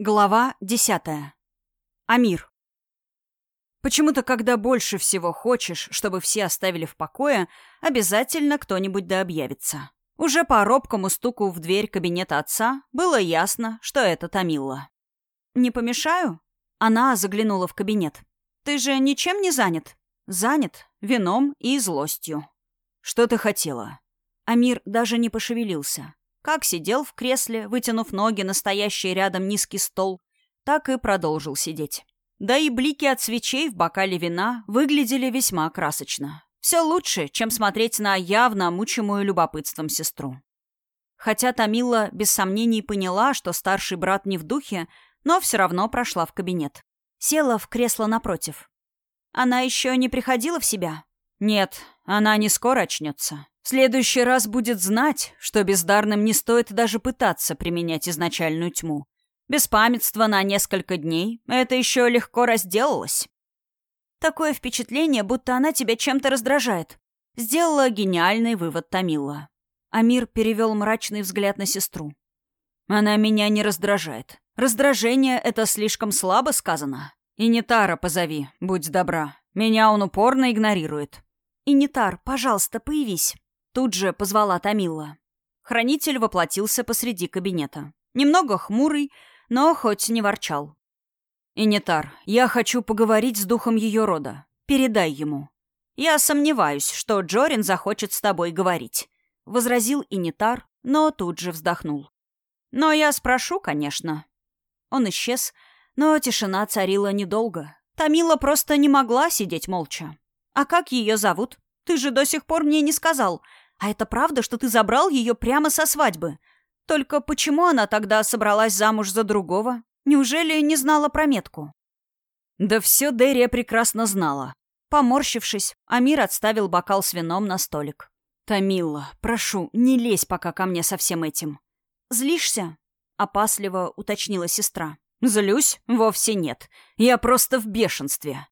Глава десятая. Амир. Почему-то, когда больше всего хочешь, чтобы все оставили в покое, обязательно кто-нибудь да объявится. Уже по робкому стуку в дверь кабинета отца было ясно, что это Тамилла. «Не помешаю?» Она заглянула в кабинет. «Ты же ничем не занят?» «Занят. Вином и злостью». «Что ты хотела?» Амир даже не пошевелился. Как сидел в кресле, вытянув ноги на стоящий рядом низкий стол, так и продолжил сидеть. Да и блики от свечей в бокале вина выглядели весьма красочно. Все лучше, чем смотреть на явно мучимую любопытством сестру. Хотя Тамила без сомнений поняла, что старший брат не в духе, но все равно прошла в кабинет. Села в кресло напротив. Она еще не приходила в себя? Нет, она не скоро очнется. Следующий раз будет знать, что бездарным не стоит даже пытаться применять изначальную тьму. Беспамятство на несколько дней — это еще легко разделалось. Такое впечатление, будто она тебя чем-то раздражает. Сделала гениальный вывод Тамила. Амир перевел мрачный взгляд на сестру. Она меня не раздражает. Раздражение — это слишком слабо сказано. И не Тара позови, будь добра. Меня он упорно игнорирует. «Инитар, пожалуйста, появись». Тут же позвала Тамила. Хранитель воплотился посреди кабинета. Немного хмурый, но хоть не ворчал. «Инитар, я хочу поговорить с духом ее рода. Передай ему». «Я сомневаюсь, что Джорин захочет с тобой говорить», — возразил Инитар, но тут же вздохнул. «Но я спрошу, конечно». Он исчез, но тишина царила недолго. Тамила просто не могла сидеть молча. «А как ее зовут? Ты же до сих пор мне не сказал. А это правда, что ты забрал ее прямо со свадьбы? Только почему она тогда собралась замуж за другого? Неужели не знала про метку? Да все Дерия прекрасно знала. Поморщившись, Амир отставил бокал с вином на столик. «Тамила, прошу, не лезь пока ко мне со всем этим». «Злишься?» — опасливо уточнила сестра. «Злюсь? Вовсе нет. Я просто в бешенстве».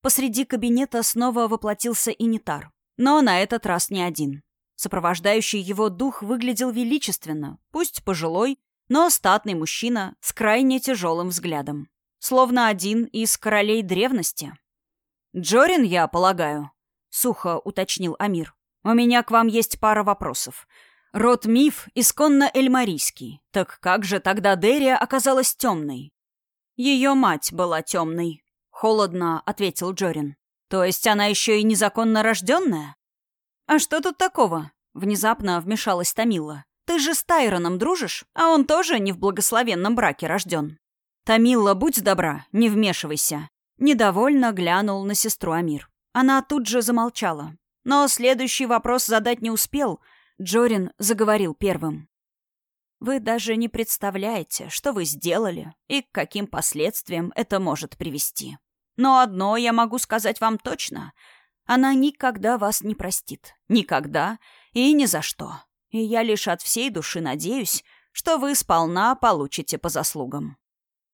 Посреди кабинета снова воплотился инитар. Но на этот раз не один. Сопровождающий его дух выглядел величественно, пусть пожилой, но статный мужчина с крайне тяжелым взглядом. Словно один из королей древности. «Джорин, я полагаю», — сухо уточнил Амир. «У меня к вам есть пара вопросов. Род Миф исконно эльмарийский. Так как же тогда Дерия оказалась темной?» «Ее мать была темной», — холодно ответил Джорин. То есть она еще и незаконно рожденная? А что тут такого? Внезапно вмешалась Тамила. Ты же с Тайроном дружишь, а он тоже не в благословенном браке рожден. Тамила, будь добра, не вмешивайся. Недовольно глянул на сестру Амир. Она тут же замолчала. Но следующий вопрос задать не успел. Джорин заговорил первым. Вы даже не представляете, что вы сделали и к каким последствиям это может привести. Но одно я могу сказать вам точно. Она никогда вас не простит. Никогда и ни за что. И я лишь от всей души надеюсь, что вы сполна получите по заслугам.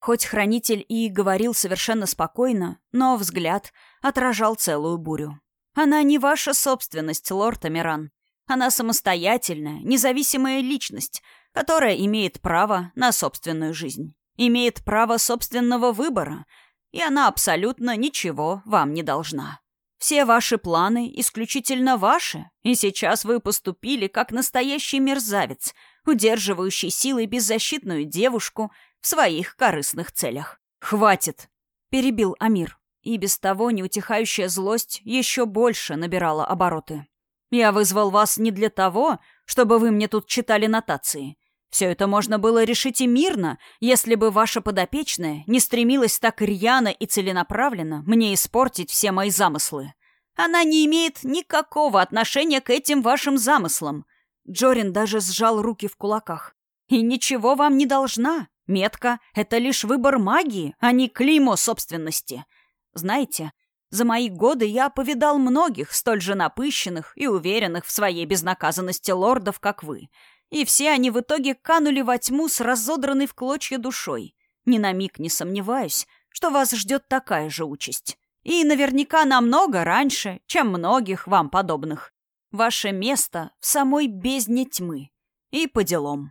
Хоть хранитель и говорил совершенно спокойно, но взгляд отражал целую бурю. Она не ваша собственность, лорд Амиран. Она самостоятельная, независимая личность, которая имеет право на собственную жизнь. Имеет право собственного выбора — и она абсолютно ничего вам не должна. Все ваши планы исключительно ваши, и сейчас вы поступили как настоящий мерзавец, удерживающий силой беззащитную девушку в своих корыстных целях. «Хватит!» — перебил Амир, и без того неутихающая злость еще больше набирала обороты. «Я вызвал вас не для того, чтобы вы мне тут читали нотации. Все это можно было решить и мирно, если бы ваша подопечная не стремилась так рьяно и целенаправленно мне испортить все мои замыслы. Она не имеет никакого отношения к этим вашим замыслам. Джорин даже сжал руки в кулаках. И ничего вам не должна. Метка — это лишь выбор магии, а не клеймо собственности. Знаете, за мои годы я повидал многих столь же напыщенных и уверенных в своей безнаказанности лордов, как вы — и все они в итоге канули во тьму с разодранной в клочья душой. Ни на миг не сомневаюсь, что вас ждет такая же участь. И наверняка намного раньше, чем многих вам подобных. Ваше место в самой бездне тьмы. И по делам.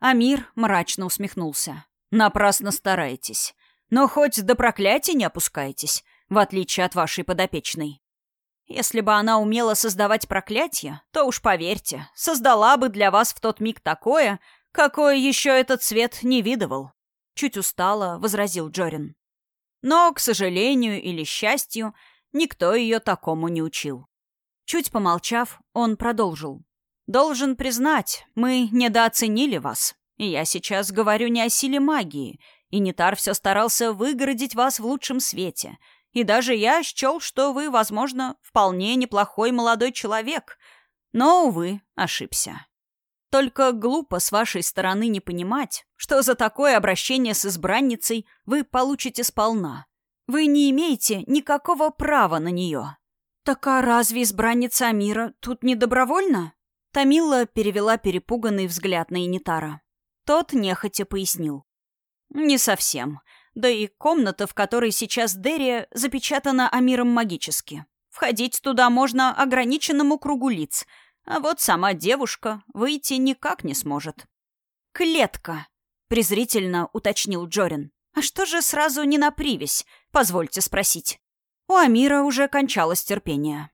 Амир мрачно усмехнулся. Напрасно стараетесь. Но хоть до проклятия не опускаетесь, в отличие от вашей подопечной. Если бы она умела создавать проклятие, то уж поверьте, создала бы для вас в тот миг такое, какое еще этот свет не видывал. Чуть устало возразил Джорин. Но, к сожалению или счастью, никто ее такому не учил. Чуть помолчав, он продолжил. «Должен признать, мы недооценили вас. И я сейчас говорю не о силе магии. И Нитар все старался выгородить вас в лучшем свете. И даже я счел, что вы, возможно, вполне неплохой молодой человек. Но, увы, ошибся. Только глупо с вашей стороны не понимать, что за такое обращение с избранницей вы получите сполна. Вы не имеете никакого права на нее. «Так а разве избранница Амира тут не добровольно?» Тамила перевела перепуганный взгляд на Инитара. Тот нехотя пояснил. «Не совсем. Да и комната, в которой сейчас Дерия, запечатана Амиром магически. Входить туда можно ограниченному кругу лиц, а вот сама девушка выйти никак не сможет». «Клетка», — презрительно уточнил Джорин. «А что же сразу не на привязь, позвольте спросить?» У Амира уже кончалось терпение.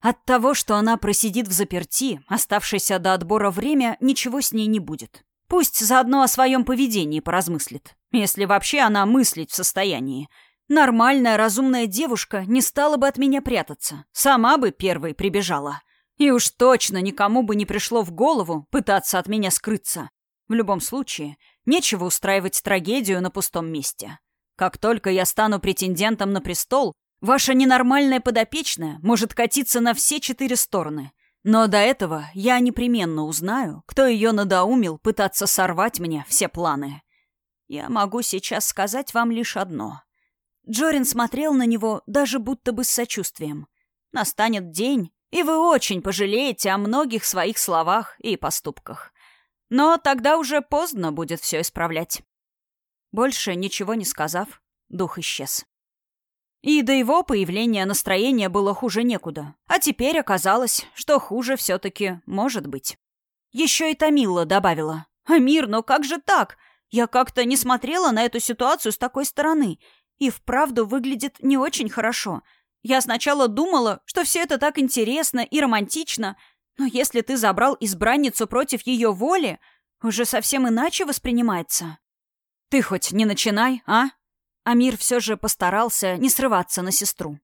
От того, что она просидит в заперти, оставшееся до отбора время, ничего с ней не будет. Пусть заодно о своем поведении поразмыслит. Если вообще она мыслить в состоянии. Нормальная, разумная девушка не стала бы от меня прятаться. Сама бы первой прибежала. И уж точно никому бы не пришло в голову пытаться от меня скрыться. В любом случае, нечего устраивать трагедию на пустом месте. Как только я стану претендентом на престол, Ваша ненормальная подопечная может катиться на все четыре стороны. Но до этого я непременно узнаю, кто ее надоумил пытаться сорвать мне все планы. Я могу сейчас сказать вам лишь одно. Джорин смотрел на него даже будто бы с сочувствием. Настанет день, и вы очень пожалеете о многих своих словах и поступках. Но тогда уже поздно будет все исправлять. Больше ничего не сказав, дух исчез. И до его появления настроение было хуже некуда. А теперь оказалось, что хуже все-таки может быть. Еще и Тамила добавила. «Амир, ну как же так? Я как-то не смотрела на эту ситуацию с такой стороны. И вправду выглядит не очень хорошо. Я сначала думала, что все это так интересно и романтично, но если ты забрал избранницу против ее воли, уже совсем иначе воспринимается». «Ты хоть не начинай, а?» Амир все же постарался не срываться на сестру.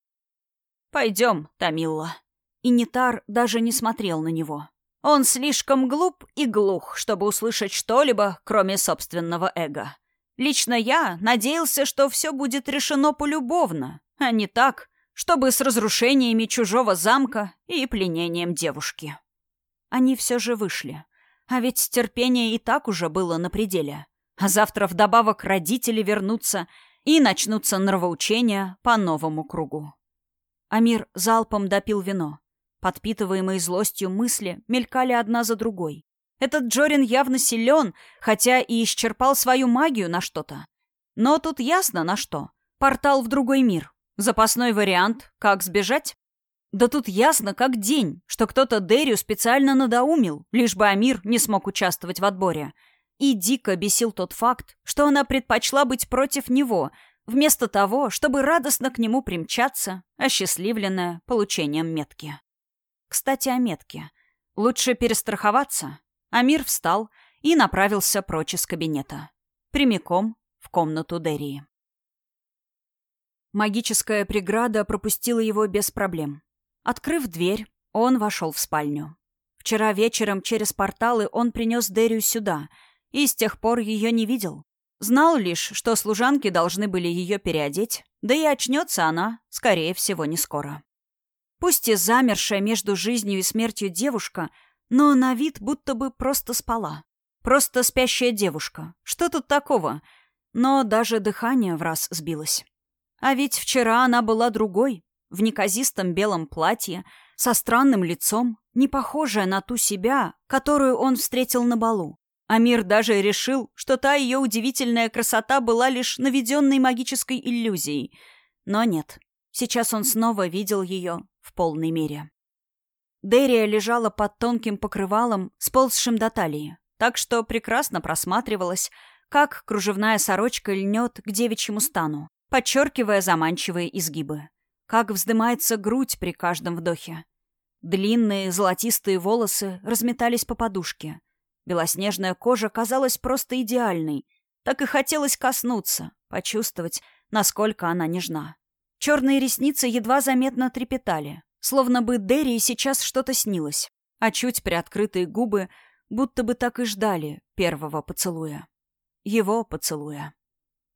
«Пойдем, Тамилла». И Нитар даже не смотрел на него. Он слишком глуп и глух, чтобы услышать что-либо, кроме собственного эго. Лично я надеялся, что все будет решено полюбовно, а не так, чтобы с разрушениями чужого замка и пленением девушки. Они все же вышли. А ведь терпение и так уже было на пределе. А завтра вдобавок родители вернутся — и начнутся нравоучения по новому кругу. Амир залпом допил вино. Подпитываемые злостью мысли мелькали одна за другой. Этот Джорин явно силен, хотя и исчерпал свою магию на что-то. Но тут ясно на что. Портал в другой мир. Запасной вариант, как сбежать? Да тут ясно, как день, что кто-то Дерию специально надоумил, лишь бы Амир не смог участвовать в отборе — и дико бесил тот факт, что она предпочла быть против него, вместо того, чтобы радостно к нему примчаться, осчастливленная получением метки. Кстати, о метке. Лучше перестраховаться. Амир встал и направился прочь из кабинета. Прямиком в комнату Дерии. Магическая преграда пропустила его без проблем. Открыв дверь, он вошел в спальню. Вчера вечером через порталы он принес Дерию сюда — и с тех пор ее не видел. Знал лишь, что служанки должны были ее переодеть, да и очнется она, скорее всего, не скоро. Пусть и замершая между жизнью и смертью девушка, но на вид будто бы просто спала. Просто спящая девушка. Что тут такого? Но даже дыхание в раз сбилось. А ведь вчера она была другой, в неказистом белом платье, со странным лицом, не похожая на ту себя, которую он встретил на балу. Амир даже решил, что та ее удивительная красота была лишь наведенной магической иллюзией. Но нет, сейчас он снова видел ее в полной мере. Дерия лежала под тонким покрывалом, сползшим до талии, так что прекрасно просматривалась, как кружевная сорочка льнет к девичьему стану, подчеркивая заманчивые изгибы. Как вздымается грудь при каждом вдохе. Длинные золотистые волосы разметались по подушке. Белоснежная кожа казалась просто идеальной. Так и хотелось коснуться, почувствовать, насколько она нежна. Черные ресницы едва заметно трепетали, словно бы Дерри сейчас что-то снилось, а чуть приоткрытые губы будто бы так и ждали первого поцелуя. Его поцелуя.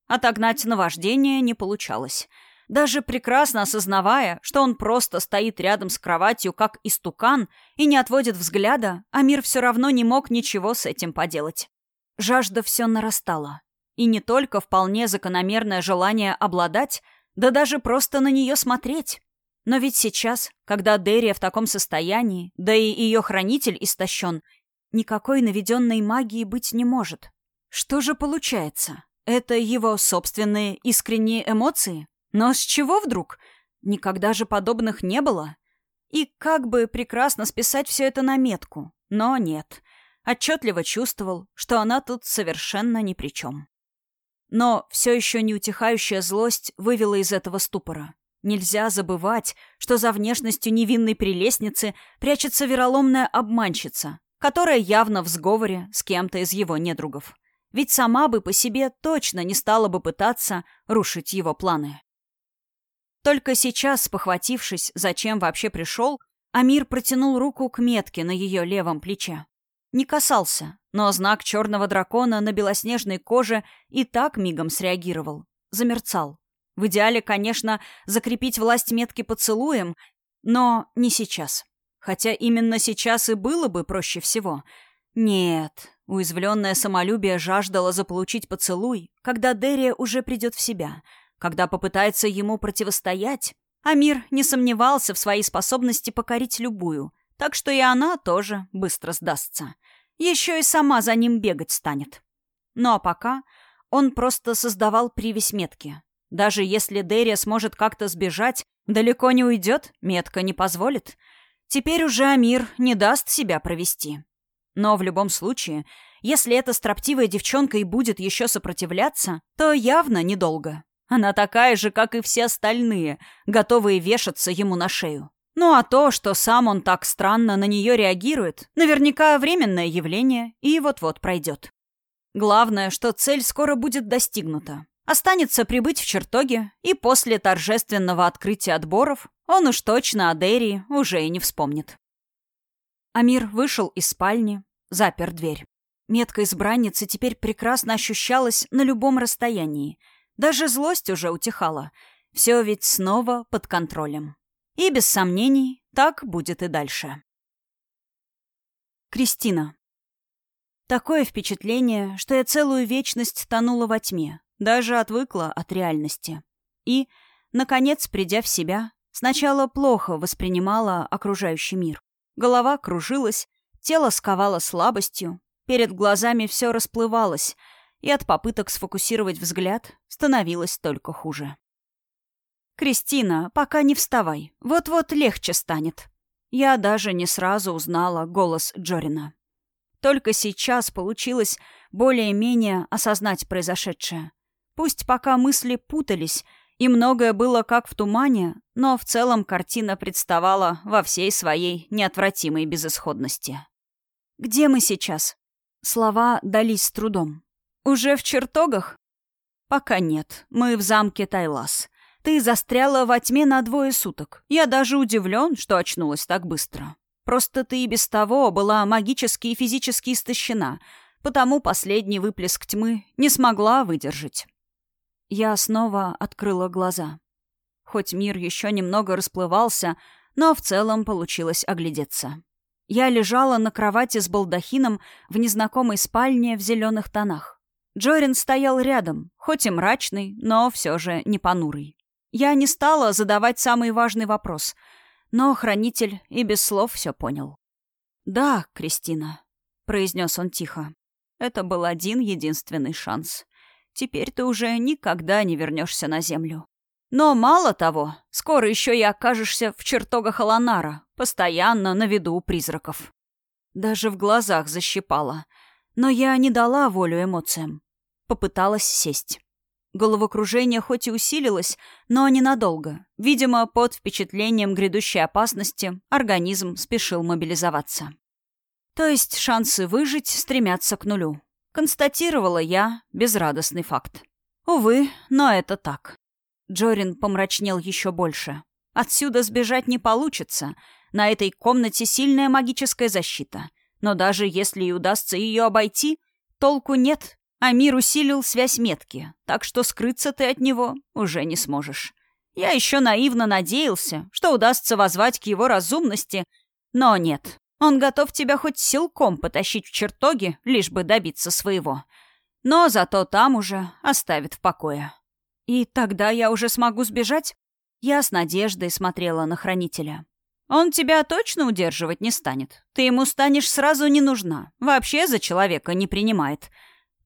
Отогнать наваждение не получалось. Даже прекрасно осознавая, что он просто стоит рядом с кроватью, как истукан, и не отводит взгляда, Амир все равно не мог ничего с этим поделать. Жажда все нарастала. И не только вполне закономерное желание обладать, да даже просто на нее смотреть. Но ведь сейчас, когда Дерия в таком состоянии, да и ее хранитель истощен, никакой наведенной магии быть не может. Что же получается? Это его собственные искренние эмоции? Но с чего вдруг? Никогда же подобных не было. И как бы прекрасно списать все это на метку. Но нет. Отчетливо чувствовал, что она тут совершенно ни при чем. Но все еще неутихающая злость вывела из этого ступора. Нельзя забывать, что за внешностью невинной прелестницы прячется вероломная обманщица, которая явно в сговоре с кем-то из его недругов. Ведь сама бы по себе точно не стала бы пытаться рушить его планы. Только сейчас, похватившись, зачем вообще пришел, Амир протянул руку к метке на ее левом плече. Не касался, но знак черного дракона на белоснежной коже и так мигом среагировал. Замерцал. В идеале, конечно, закрепить власть метки поцелуем, но не сейчас. Хотя именно сейчас и было бы проще всего. Нет, уязвленное самолюбие жаждало заполучить поцелуй, когда Дерия уже придет в себя, когда попытается ему противостоять. Амир не сомневался в своей способности покорить любую — так что и она тоже быстро сдастся. Еще и сама за ним бегать станет. Ну а пока он просто создавал привязь метки. Даже если Дерия сможет как-то сбежать, далеко не уйдет, метка не позволит. Теперь уже Амир не даст себя провести. Но в любом случае, если эта строптивая девчонка и будет еще сопротивляться, то явно недолго. Она такая же, как и все остальные, готовые вешаться ему на шею. Ну а то, что сам он так странно на нее реагирует, наверняка временное явление и вот-вот пройдет. Главное, что цель скоро будет достигнута. Останется прибыть в чертоге, и после торжественного открытия отборов он уж точно о Дерри уже и не вспомнит. Амир вышел из спальни, запер дверь. Метка избранницы теперь прекрасно ощущалась на любом расстоянии. Даже злость уже утихала. Все ведь снова под контролем. И без сомнений, так будет и дальше. Кристина. Такое впечатление, что я целую вечность тонула во тьме, даже отвыкла от реальности. И, наконец, придя в себя, сначала плохо воспринимала окружающий мир. Голова кружилась, тело сковало слабостью, перед глазами все расплывалось, и от попыток сфокусировать взгляд становилось только хуже. «Кристина, пока не вставай. Вот-вот легче станет». Я даже не сразу узнала голос Джорина. Только сейчас получилось более-менее осознать произошедшее. Пусть пока мысли путались, и многое было как в тумане, но в целом картина представала во всей своей неотвратимой безысходности. «Где мы сейчас?» Слова дались с трудом. «Уже в чертогах?» «Пока нет. Мы в замке Тайлас. Ты застряла во тьме на двое суток. Я даже удивлен, что очнулась так быстро. Просто ты и без того была магически и физически истощена, потому последний выплеск тьмы не смогла выдержать. Я снова открыла глаза. Хоть мир еще немного расплывался, но в целом получилось оглядеться. Я лежала на кровати с балдахином в незнакомой спальне в зеленых тонах. Джорин стоял рядом, хоть и мрачный, но все же не понурый. Я не стала задавать самый важный вопрос, но хранитель и без слов все понял. «Да, Кристина», — произнес он тихо. «Это был один единственный шанс. Теперь ты уже никогда не вернешься на землю. Но мало того, скоро еще и окажешься в чертогах Аланара, постоянно на виду у призраков». Даже в глазах защипала. Но я не дала волю эмоциям. Попыталась сесть. Головокружение хоть и усилилось, но ненадолго. Видимо, под впечатлением грядущей опасности организм спешил мобилизоваться. То есть шансы выжить стремятся к нулю. Констатировала я безрадостный факт. Увы, но это так. Джорин помрачнел еще больше. Отсюда сбежать не получится. На этой комнате сильная магическая защита. Но даже если и удастся ее обойти, толку нет. А мир усилил связь метки, так что скрыться ты от него уже не сможешь. Я еще наивно надеялся, что удастся возвать к его разумности, но нет. Он готов тебя хоть силком потащить в чертоги, лишь бы добиться своего. Но зато там уже оставит в покое. И тогда я уже смогу сбежать? Я с надеждой смотрела на хранителя. Он тебя точно удерживать не станет. Ты ему станешь сразу не нужна. Вообще за человека не принимает.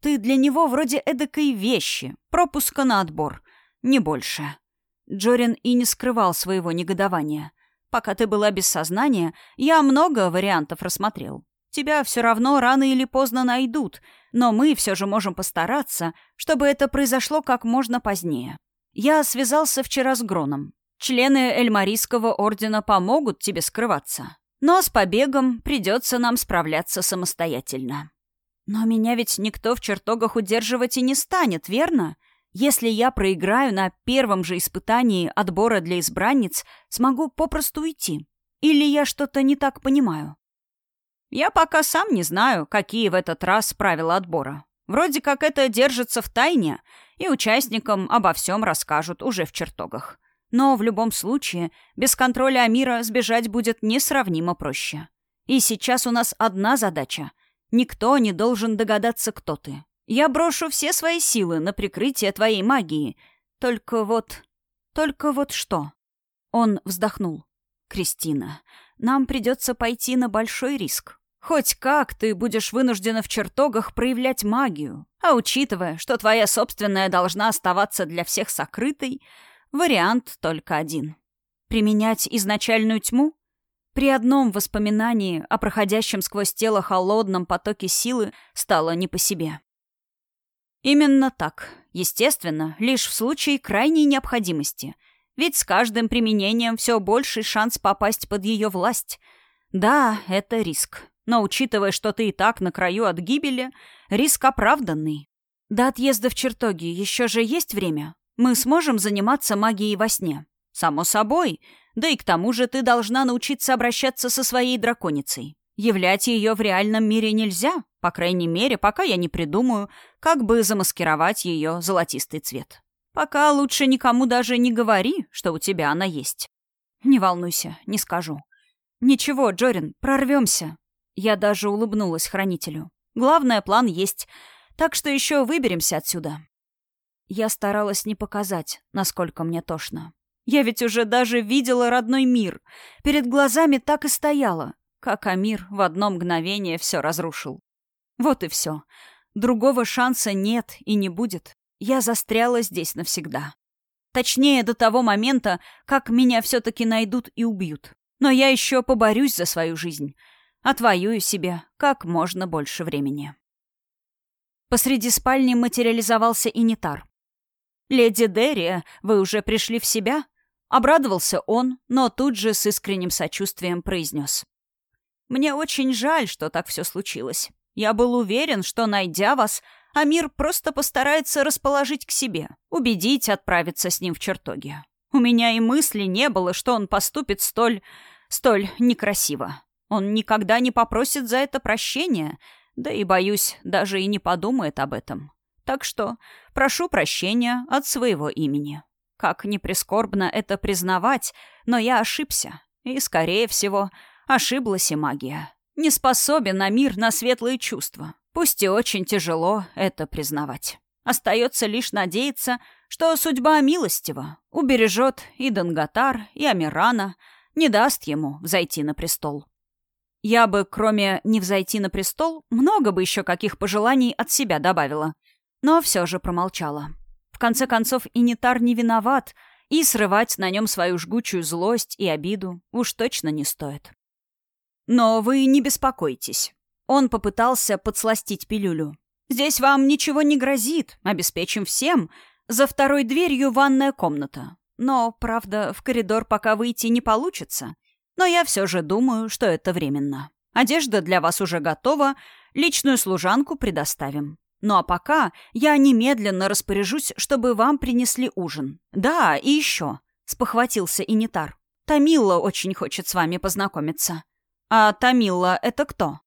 Ты для него вроде эдакой вещи, пропуска на отбор. Не больше. Джорин и не скрывал своего негодования. Пока ты была без сознания, я много вариантов рассмотрел. Тебя все равно рано или поздно найдут, но мы все же можем постараться, чтобы это произошло как можно позднее. Я связался вчера с Гроном. Члены Эльмарийского ордена помогут тебе скрываться. Но с побегом придется нам справляться самостоятельно. Но меня ведь никто в чертогах удерживать и не станет, верно? Если я проиграю на первом же испытании отбора для избранниц, смогу попросту уйти. Или я что-то не так понимаю? Я пока сам не знаю, какие в этот раз правила отбора. Вроде как это держится в тайне, и участникам обо всем расскажут уже в чертогах. Но в любом случае, без контроля Амира сбежать будет несравнимо проще. И сейчас у нас одна задача. Никто не должен догадаться, кто ты. Я брошу все свои силы на прикрытие твоей магии. Только вот... Только вот что?» Он вздохнул. «Кристина, нам придется пойти на большой риск. Хоть как ты будешь вынуждена в чертогах проявлять магию, а учитывая, что твоя собственная должна оставаться для всех сокрытой, вариант только один. Применять изначальную тьму? При одном воспоминании о проходящем сквозь тело холодном потоке силы стало не по себе. Именно так. Естественно, лишь в случае крайней необходимости. Ведь с каждым применением все больший шанс попасть под ее власть. Да, это риск. Но учитывая, что ты и так на краю от гибели, риск оправданный. До отъезда в чертоги еще же есть время. Мы сможем заниматься магией во сне. Само собой. Да и к тому же ты должна научиться обращаться со своей драконицей. Являть ее в реальном мире нельзя, по крайней мере, пока я не придумаю, как бы замаскировать ее золотистый цвет. Пока лучше никому даже не говори, что у тебя она есть. Не волнуйся, не скажу. Ничего, Джорин, прорвемся. Я даже улыбнулась хранителю. Главное, план есть, так что еще выберемся отсюда. Я старалась не показать, насколько мне тошно. Я ведь уже даже видела родной мир. Перед глазами так и стояла, как Амир в одно мгновение все разрушил. Вот и все. Другого шанса нет и не будет. Я застряла здесь навсегда. Точнее, до того момента, как меня все-таки найдут и убьют. Но я еще поборюсь за свою жизнь. Отвоюю себе как можно больше времени. Посреди спальни материализовался инитар. «Леди Дерри, вы уже пришли в себя?» Обрадовался он, но тут же с искренним сочувствием произнес. Мне очень жаль, что так все случилось. Я был уверен, что, найдя вас, Амир просто постарается расположить к себе, убедить отправиться с ним в чертоги. У меня и мысли не было, что он поступит столь... столь некрасиво. Он никогда не попросит за это прощения, да и, боюсь, даже и не подумает об этом. Так что прошу прощения от своего имени. Как ни прискорбно это признавать, но я ошибся. И, скорее всего, Ошиблась и магия. Не способен на мир, на светлые чувства. Пусть и очень тяжело это признавать. Остается лишь надеяться, что судьба милостива, убережет и Данготар, и Амирана, не даст ему взойти на престол. Я бы, кроме «не взойти на престол», много бы еще каких пожеланий от себя добавила. Но все же промолчала. В конце концов, Инитар не виноват, и срывать на нем свою жгучую злость и обиду уж точно не стоит. Но вы не беспокойтесь. Он попытался подсластить пилюлю. Здесь вам ничего не грозит, обеспечим всем. За второй дверью ванная комната. Но, правда, в коридор пока выйти не получится. Но я все же думаю, что это временно. Одежда для вас уже готова, личную служанку предоставим. Ну а пока я немедленно распоряжусь, чтобы вам принесли ужин. Да, и еще, — спохватился Инитар. Тамила очень хочет с вами познакомиться. А Тамила — это кто?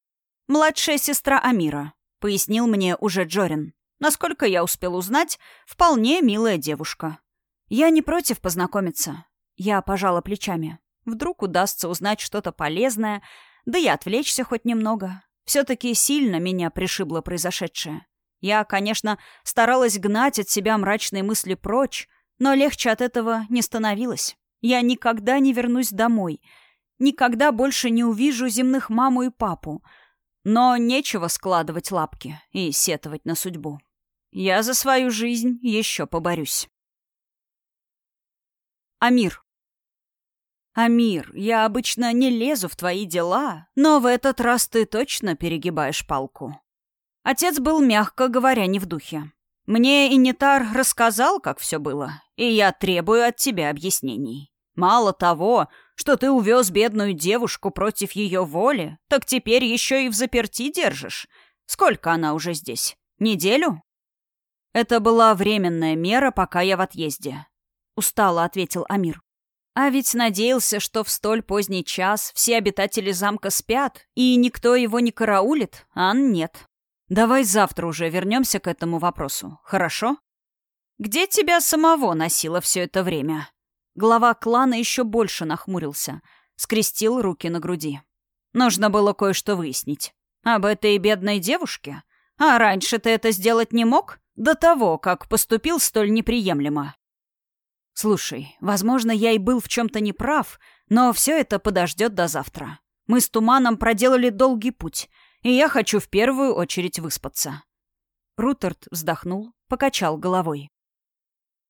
Младшая сестра Амира, — пояснил мне уже Джорин. Насколько я успел узнать, вполне милая девушка. Я не против познакомиться. Я пожала плечами. Вдруг удастся узнать что-то полезное, да и отвлечься хоть немного. Все-таки сильно меня пришибло произошедшее. Я, конечно, старалась гнать от себя мрачные мысли прочь, но легче от этого не становилось. Я никогда не вернусь домой, никогда больше не увижу земных маму и папу. Но нечего складывать лапки и сетовать на судьбу. Я за свою жизнь еще поборюсь. Амир. Амир, я обычно не лезу в твои дела, но в этот раз ты точно перегибаешь палку. Отец был, мягко говоря, не в духе. Мне Инитар рассказал, как все было, и я требую от тебя объяснений. Мало того, что ты увез бедную девушку против ее воли, так теперь еще и в заперти держишь. Сколько она уже здесь? Неделю? Это была временная мера, пока я в отъезде. Устало ответил Амир. А ведь надеялся, что в столь поздний час все обитатели замка спят, и никто его не караулит, а нет. Давай завтра уже вернемся к этому вопросу, хорошо? Где тебя самого носило все это время? Глава клана еще больше нахмурился, скрестил руки на груди. Нужно было кое-что выяснить. Об этой бедной девушке? А раньше ты это сделать не мог? До того, как поступил столь неприемлемо. Слушай, возможно, я и был в чем-то неправ, но все это подождет до завтра. Мы с Туманом проделали долгий путь — и я хочу в первую очередь выспаться». Рутерт вздохнул, покачал головой.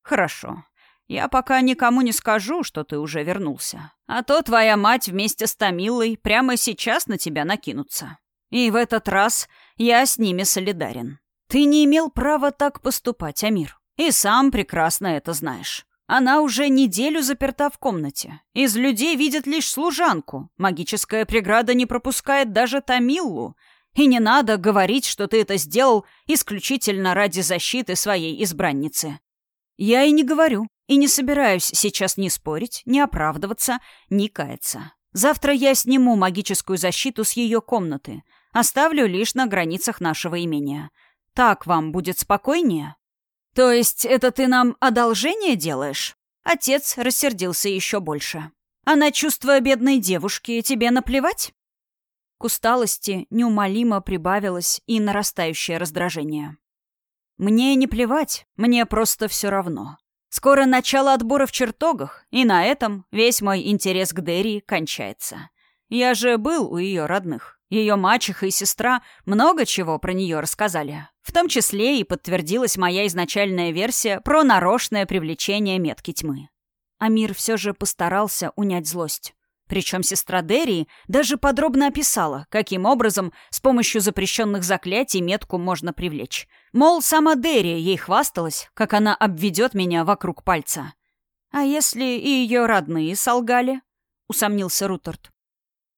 «Хорошо. Я пока никому не скажу, что ты уже вернулся. А то твоя мать вместе с Томилой прямо сейчас на тебя накинутся. И в этот раз я с ними солидарен. Ты не имел права так поступать, Амир. И сам прекрасно это знаешь. Она уже неделю заперта в комнате. Из людей видит лишь служанку. Магическая преграда не пропускает даже Тамиллу. И не надо говорить, что ты это сделал исключительно ради защиты своей избранницы. Я и не говорю, и не собираюсь сейчас ни спорить, ни оправдываться, ни каяться. Завтра я сниму магическую защиту с ее комнаты. Оставлю лишь на границах нашего имения. Так вам будет спокойнее?» «То есть это ты нам одолжение делаешь?» Отец рассердился еще больше. «А на чувства бедной девушки тебе наплевать?» К усталости неумолимо прибавилось и нарастающее раздражение. «Мне не плевать, мне просто все равно. Скоро начало отбора в чертогах, и на этом весь мой интерес к Дерри кончается. Я же был у ее родных. Ее мачеха и сестра много чего про нее рассказали. В том числе и подтвердилась моя изначальная версия про нарочное привлечение метки тьмы. Амир все же постарался унять злость. Причем сестра Дерри даже подробно описала, каким образом с помощью запрещенных заклятий метку можно привлечь. Мол, сама Дерри ей хвасталась, как она обведет меня вокруг пальца. «А если и ее родные солгали?» — усомнился Рутерт.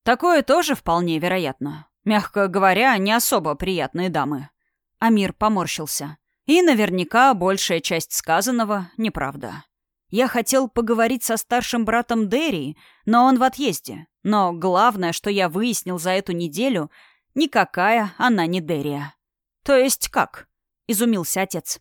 Такое тоже вполне вероятно. Мягко говоря, не особо приятные дамы. Амир поморщился. И наверняка большая часть сказанного неправда. Я хотел поговорить со старшим братом Дерри, но он в отъезде. Но главное, что я выяснил за эту неделю, никакая она не Дерия. То есть как? Изумился отец.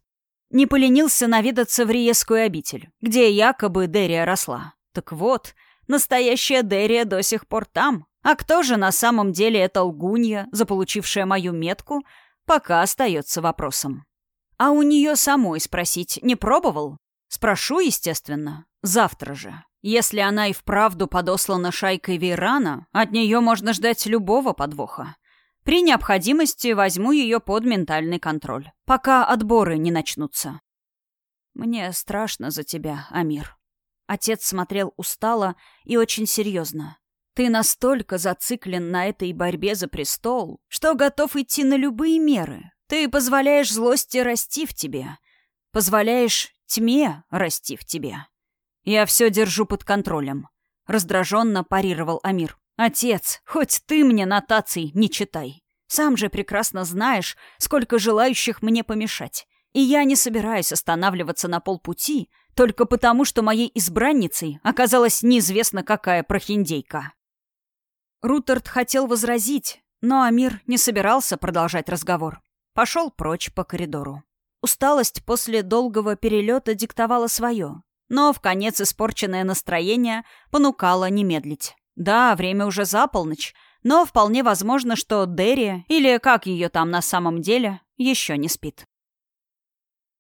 Не поленился наведаться в Риескую обитель, где якобы Дерия росла. Так вот, настоящая Дерия до сих пор там, а кто же на самом деле эта лгунья, заполучившая мою метку, пока остается вопросом. А у нее самой спросить не пробовал? Спрошу, естественно, завтра же. Если она и вправду подослана шайкой Вейрана, от нее можно ждать любого подвоха. При необходимости возьму ее под ментальный контроль, пока отборы не начнутся. Мне страшно за тебя, Амир. Отец смотрел устало и очень серьезно. Ты настолько зациклен на этой борьбе за престол, что готов идти на любые меры. Ты позволяешь злости расти в тебе. Позволяешь тьме расти в тебе. Я все держу под контролем. Раздраженно парировал Амир. Отец, хоть ты мне нотаций не читай. Сам же прекрасно знаешь, сколько желающих мне помешать. И я не собираюсь останавливаться на полпути, только потому, что моей избранницей оказалась неизвестно какая прохиндейка. Рутерт хотел возразить, но Амир не собирался продолжать разговор. Пошел прочь по коридору. Усталость после долгого перелета диктовала свое, но в конец испорченное настроение понукало не медлить. Да, время уже за полночь, но вполне возможно, что Дерри, или как ее там на самом деле, еще не спит.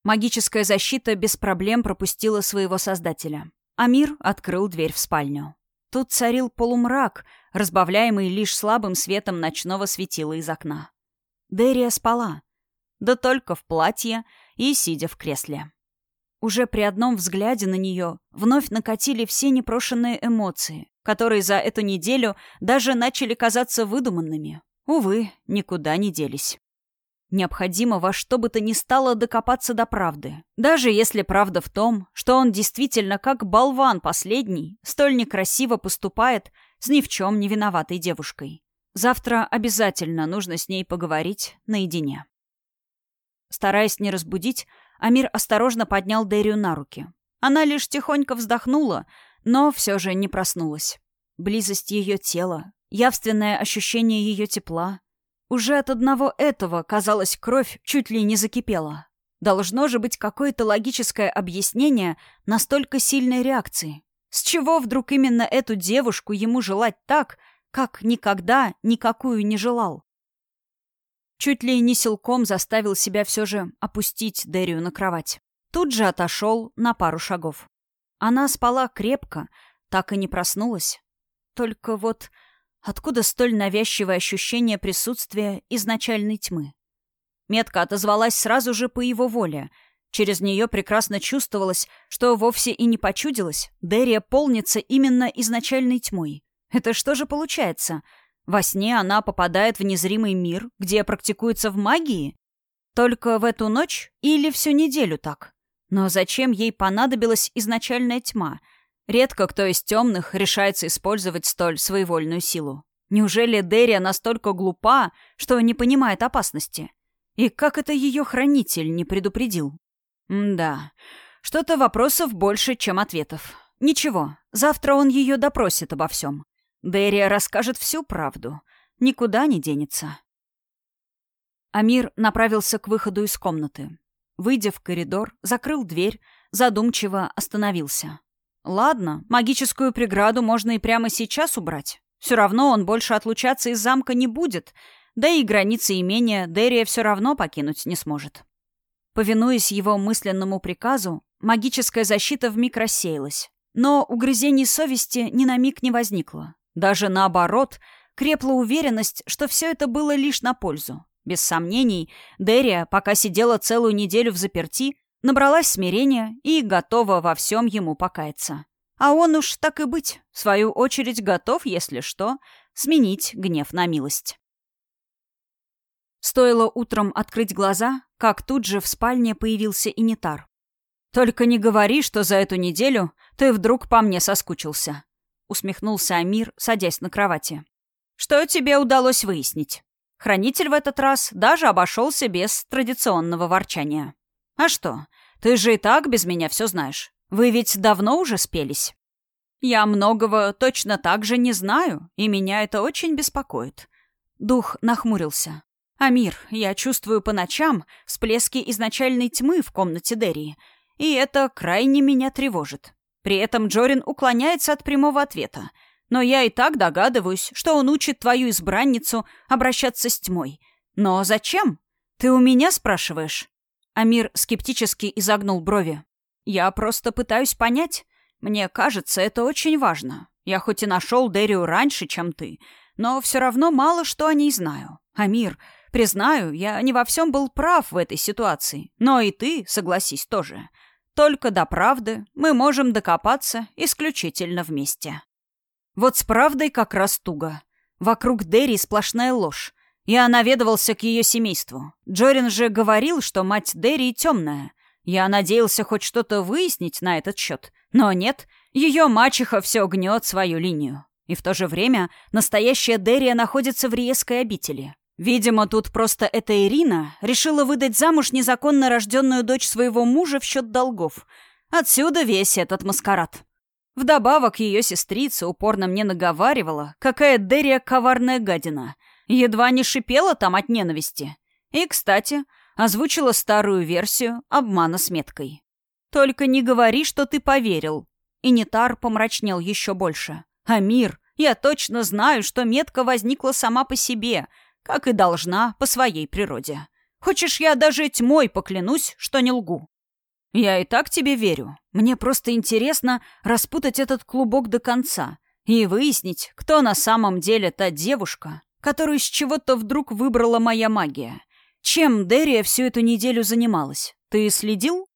Магическая защита без проблем пропустила своего создателя. Амир открыл дверь в спальню. Тут царил полумрак, разбавляемый лишь слабым светом ночного светила из окна. Дерия спала. Да только в платье и сидя в кресле. Уже при одном взгляде на нее вновь накатили все непрошенные эмоции, которые за эту неделю даже начали казаться выдуманными. Увы, никуда не делись. Необходимо во что бы то ни стало докопаться до правды. Даже если правда в том, что он действительно как болван последний, столь некрасиво поступает с ни в чем не виноватой девушкой. Завтра обязательно нужно с ней поговорить наедине. Стараясь не разбудить, Амир осторожно поднял Дерию на руки. Она лишь тихонько вздохнула, но все же не проснулась. Близость ее тела, явственное ощущение ее тепла, уже от одного этого, казалось, кровь чуть ли не закипела. Должно же быть какое-то логическое объяснение настолько сильной реакции. С чего вдруг именно эту девушку ему желать так, как никогда никакую не желал? Чуть ли не силком заставил себя все же опустить Дерию на кровать. Тут же отошел на пару шагов. Она спала крепко, так и не проснулась. Только вот Откуда столь навязчивое ощущение присутствия изначальной тьмы? Метка отозвалась сразу же по его воле. Через нее прекрасно чувствовалось, что вовсе и не почудилось. Дерия полнится именно изначальной тьмой. Это что же получается? Во сне она попадает в незримый мир, где практикуется в магии? Только в эту ночь или всю неделю так? Но зачем ей понадобилась изначальная тьма — Редко кто из темных решается использовать столь своевольную силу. Неужели Дерия настолько глупа, что не понимает опасности? И как это ее хранитель не предупредил? Да, что-то вопросов больше, чем ответов. Ничего, завтра он ее допросит обо всем. Дерия расскажет всю правду. Никуда не денется. Амир направился к выходу из комнаты. Выйдя в коридор, закрыл дверь, задумчиво остановился. Ладно, магическую преграду можно и прямо сейчас убрать. Все равно он больше отлучаться из замка не будет, да и границы имения Дерия все равно покинуть не сможет. Повинуясь его мысленному приказу, магическая защита вмиг рассеялась. Но угрызений совести ни на миг не возникло. Даже наоборот, крепла уверенность, что все это было лишь на пользу. Без сомнений, Дерия, пока сидела целую неделю в заперти, набралась смирения и готова во всем ему покаяться. А он уж так и быть, в свою очередь готов, если что, сменить гнев на милость. Стоило утром открыть глаза, как тут же в спальне появился инитар. «Только не говори, что за эту неделю ты вдруг по мне соскучился», — усмехнулся Амир, садясь на кровати. «Что тебе удалось выяснить?» Хранитель в этот раз даже обошелся без традиционного ворчания. «А что, ты же и так без меня все знаешь. Вы ведь давно уже спелись?» «Я многого точно так же не знаю, и меня это очень беспокоит». Дух нахмурился. «Амир, я чувствую по ночам всплески изначальной тьмы в комнате Дерии, и это крайне меня тревожит. При этом Джорин уклоняется от прямого ответа, но я и так догадываюсь, что он учит твою избранницу обращаться с тьмой. Но зачем? Ты у меня спрашиваешь?» Амир скептически изогнул брови. «Я просто пытаюсь понять. Мне кажется, это очень важно. Я хоть и нашел Дерию раньше, чем ты, но все равно мало что о ней знаю. Амир, признаю, я не во всем был прав в этой ситуации, но и ты, согласись, тоже. Только до правды мы можем докопаться исключительно вместе». Вот с правдой как раз туго. Вокруг Дерри сплошная ложь. Я наведывался к ее семейству. Джорин же говорил, что мать Дерри темная. Я надеялся хоть что-то выяснить на этот счет. Но нет, ее мачеха все гнет свою линию. И в то же время настоящая Дерия находится в Риесской обители. Видимо, тут просто эта Ирина решила выдать замуж незаконно рожденную дочь своего мужа в счет долгов. Отсюда весь этот маскарад. Вдобавок ее сестрица упорно мне наговаривала, какая Дерия коварная гадина. Едва не шипела там от ненависти. И, кстати, озвучила старую версию обмана с меткой. «Только не говори, что ты поверил». И Нитар помрачнел еще больше. «Амир, я точно знаю, что метка возникла сама по себе, как и должна по своей природе. Хочешь, я даже тьмой поклянусь, что не лгу?» «Я и так тебе верю. Мне просто интересно распутать этот клубок до конца и выяснить, кто на самом деле та девушка, которую с чего-то вдруг выбрала моя магия. Чем Дерия всю эту неделю занималась? Ты следил?»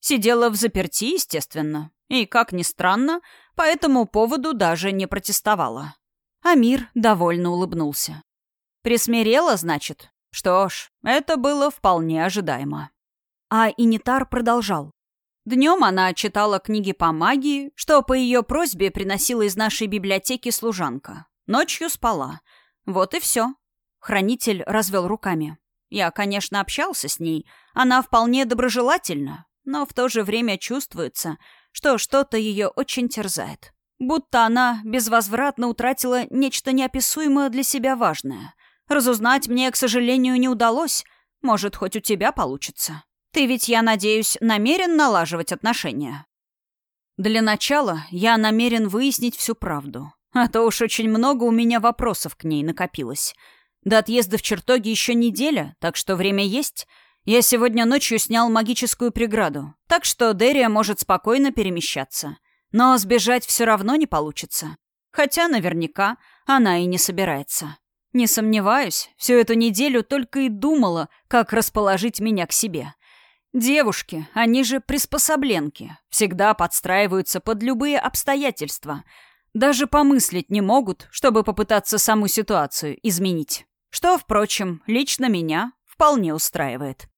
Сидела в заперти, естественно. И, как ни странно, по этому поводу даже не протестовала. Амир довольно улыбнулся. «Присмирела, значит? Что ж, это было вполне ожидаемо». А Инитар продолжал. Днем она читала книги по магии, что по ее просьбе приносила из нашей библиотеки служанка. Ночью спала. Вот и все. Хранитель развел руками. Я, конечно, общался с ней. Она вполне доброжелательна, но в то же время чувствуется, что что-то ее очень терзает. Будто она безвозвратно утратила нечто неописуемое для себя важное. Разузнать мне, к сожалению, не удалось. Может, хоть у тебя получится. Ты ведь, я надеюсь, намерен налаживать отношения? Для начала я намерен выяснить всю правду. А то уж очень много у меня вопросов к ней накопилось. До отъезда в чертоги еще неделя, так что время есть — я сегодня ночью снял магическую преграду, так что Дерия может спокойно перемещаться. Но сбежать все равно не получится. Хотя наверняка она и не собирается. Не сомневаюсь, всю эту неделю только и думала, как расположить меня к себе. Девушки, они же приспособленки, всегда подстраиваются под любые обстоятельства. Даже помыслить не могут, чтобы попытаться саму ситуацию изменить. Что, впрочем, лично меня вполне устраивает.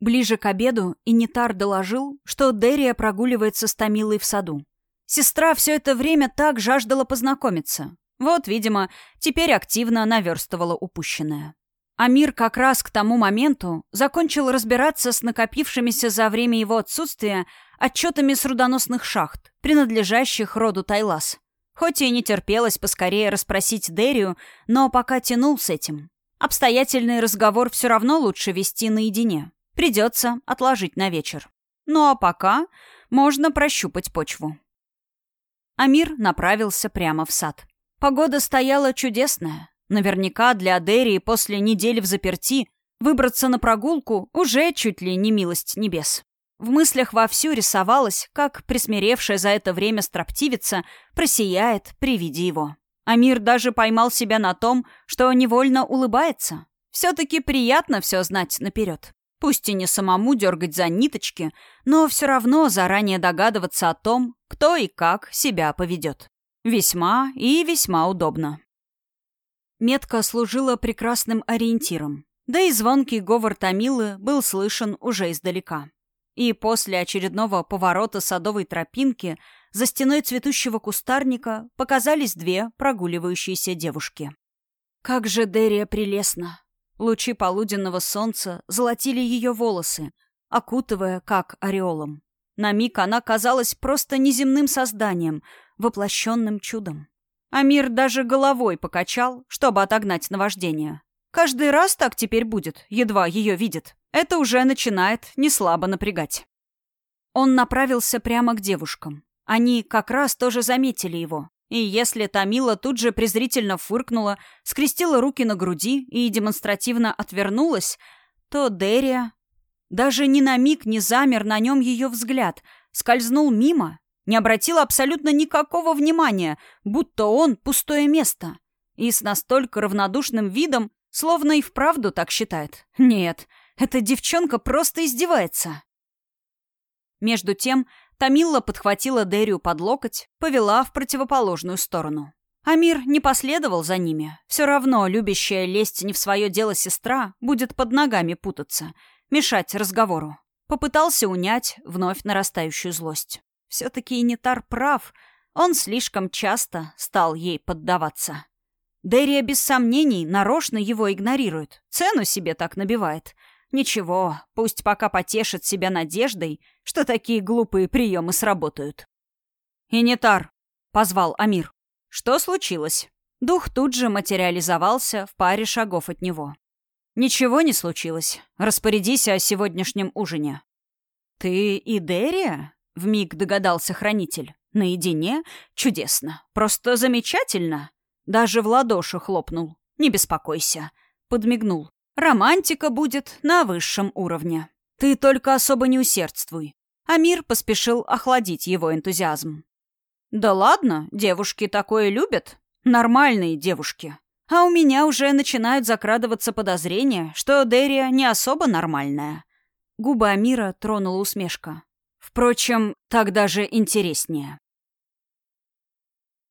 Ближе к обеду Инитар доложил, что Дерия прогуливается с Томилой в саду. Сестра все это время так жаждала познакомиться. Вот, видимо, теперь активно наверстывала упущенное. Амир как раз к тому моменту закончил разбираться с накопившимися за время его отсутствия отчетами с рудоносных шахт, принадлежащих роду Тайлас. Хоть и не терпелось поскорее расспросить Дерию, но пока тянул с этим. Обстоятельный разговор все равно лучше вести наедине. Придется отложить на вечер. Ну а пока можно прощупать почву. Амир направился прямо в сад. Погода стояла чудесная. Наверняка для Адерии после недели в заперти выбраться на прогулку уже чуть ли не милость небес. В мыслях вовсю рисовалось, как присмиревшая за это время строптивица просияет при виде его. Амир даже поймал себя на том, что невольно улыбается. Все-таки приятно все знать наперед. Пусть и не самому дергать за ниточки, но все равно заранее догадываться о том, кто и как себя поведет. Весьма и весьма удобно. Метка служила прекрасным ориентиром, да и звонкий говор Томилы был слышен уже издалека. И после очередного поворота садовой тропинки за стеной цветущего кустарника показались две прогуливающиеся девушки. «Как же Дерия прелестна!» Лучи полуденного солнца золотили ее волосы, окутывая как ореолом. На миг она казалась просто неземным созданием, воплощенным чудом. Амир даже головой покачал, чтобы отогнать наваждение. Каждый раз так теперь будет, едва ее видит. Это уже начинает неслабо напрягать. Он направился прямо к девушкам. Они как раз тоже заметили его. И если Тамила тут же презрительно фыркнула, скрестила руки на груди и демонстративно отвернулась, то Дерия даже ни на миг не замер на нем ее взгляд, скользнул мимо, не обратил абсолютно никакого внимания, будто он пустое место. И с настолько равнодушным видом, словно и вправду так считает. Нет, эта девчонка просто издевается. Между тем, Тамилла подхватила Дерию под локоть, повела в противоположную сторону. Амир не последовал за ними. Все равно любящая лезть не в свое дело сестра будет под ногами путаться, мешать разговору. Попытался унять вновь нарастающую злость. Все-таки Инитар прав, он слишком часто стал ей поддаваться. Дерия без сомнений нарочно его игнорирует, цену себе так набивает. Ничего, пусть пока потешит себя надеждой, что такие глупые приемы сработают. «Инитар», — позвал Амир. «Что случилось?» Дух тут же материализовался в паре шагов от него. «Ничего не случилось. Распорядись о сегодняшнем ужине». «Ты и Дерия?» — вмиг догадался хранитель. «Наедине? Чудесно. Просто замечательно». Даже в ладоши хлопнул. «Не беспокойся», — подмигнул. «Романтика будет на высшем уровне. Ты только особо не усердствуй». Амир поспешил охладить его энтузиазм. «Да ладно, девушки такое любят. Нормальные девушки. А у меня уже начинают закрадываться подозрения, что Дерия не особо нормальная». Губы Амира тронула усмешка. «Впрочем, так даже интереснее».